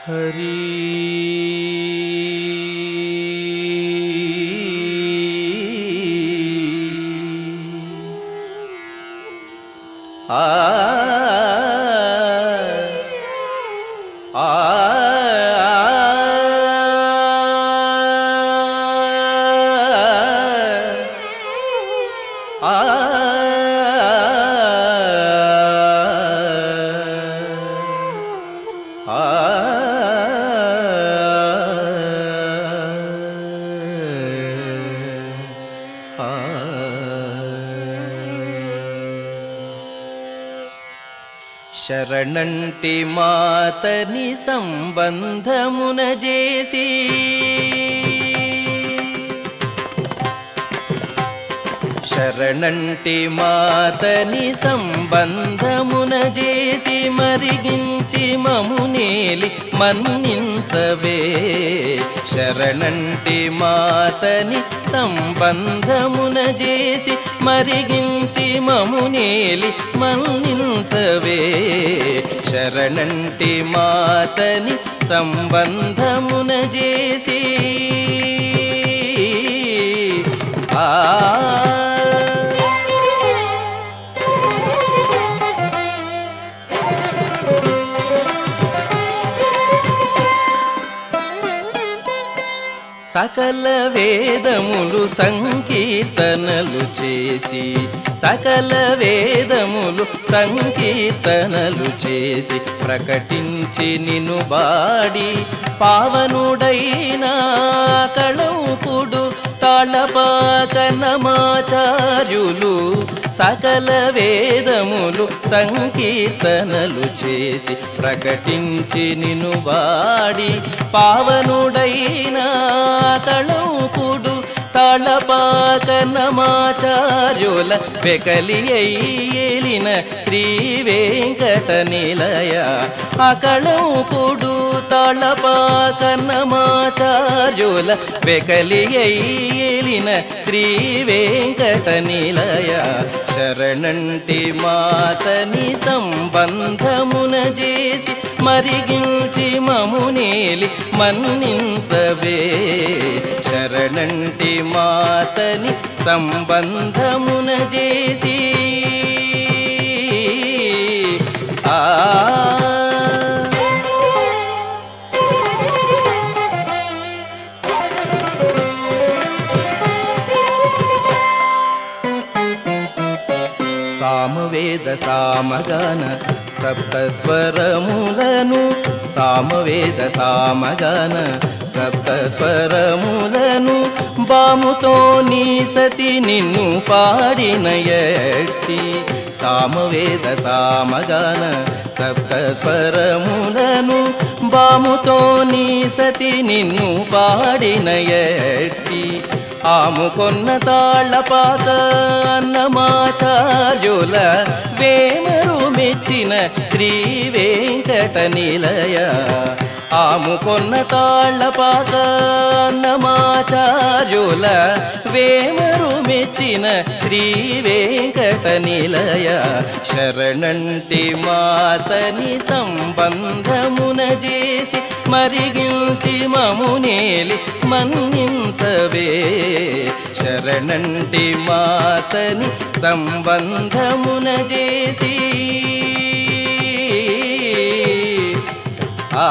హరి ఆ ఆ శరణంటి మాతని సంబంధమున చేసి శరణంటి మాతని సంబంధమున చేసి మరిగించి మమునేలి మన్నించవే. శరణంటి మాతని సంబంధమున చేసి మరిగించి మమునేలి మన్నించవే. శరణంటి మాతని సంబంధమున చేసి ఆ సకల వేదములు సంకీర్తనలు చేసి సకల వేదములు సంకీర్తనలు చేసి ప్రకటించి నిను బాడి పావనుడైన కళ తాళపాకనమాచార్యులు సకల వేదములు సంకీర్తనలు చేసి ప్రకటించి నిను వాడి పావనుడైన తళ తాళపాకనమాచార్యుల వెకలి ఏలిన శ్రీ వెంకట నిలయ అకళం అకళంకుడు తాళపాకనమాచార్యుల వెకలి ఏలిన శ్రీ వెంకట నిలయ శరణంటి మాతని సంబంధమున చేసి కరిగించి మమునేలి మన్నించవే. శరణంటి మాతని సంబంధమున చేసి సామవేద సామగాన సప్తస్వరములను సామవేద సామగాన సప్తస్వరములను బాముతో నీ సతి నిన్ను పాడినయట్టి సామవేద సామగాన సప్తస్వరములను బాముతో నీ సతి నిన్ను పాడినయట్టి ఆముకొన్న తాళ్ళపాక అన్నమాచార్యుల వేమరు మెచ్చిన శ్రీ వెంకట నిలయ. ఆముకొన్న తాళ్ళపాక అన్నమాచార్యుల వేమరు మెచ్చిన శ్రీ వెంకట నిలయ. శరణంటి మాతని సంబంధమున చేసి మరిగించి మమునేలి మన్నించవే. శరణంటి మాతని సంబంధమున చేసి. ఆ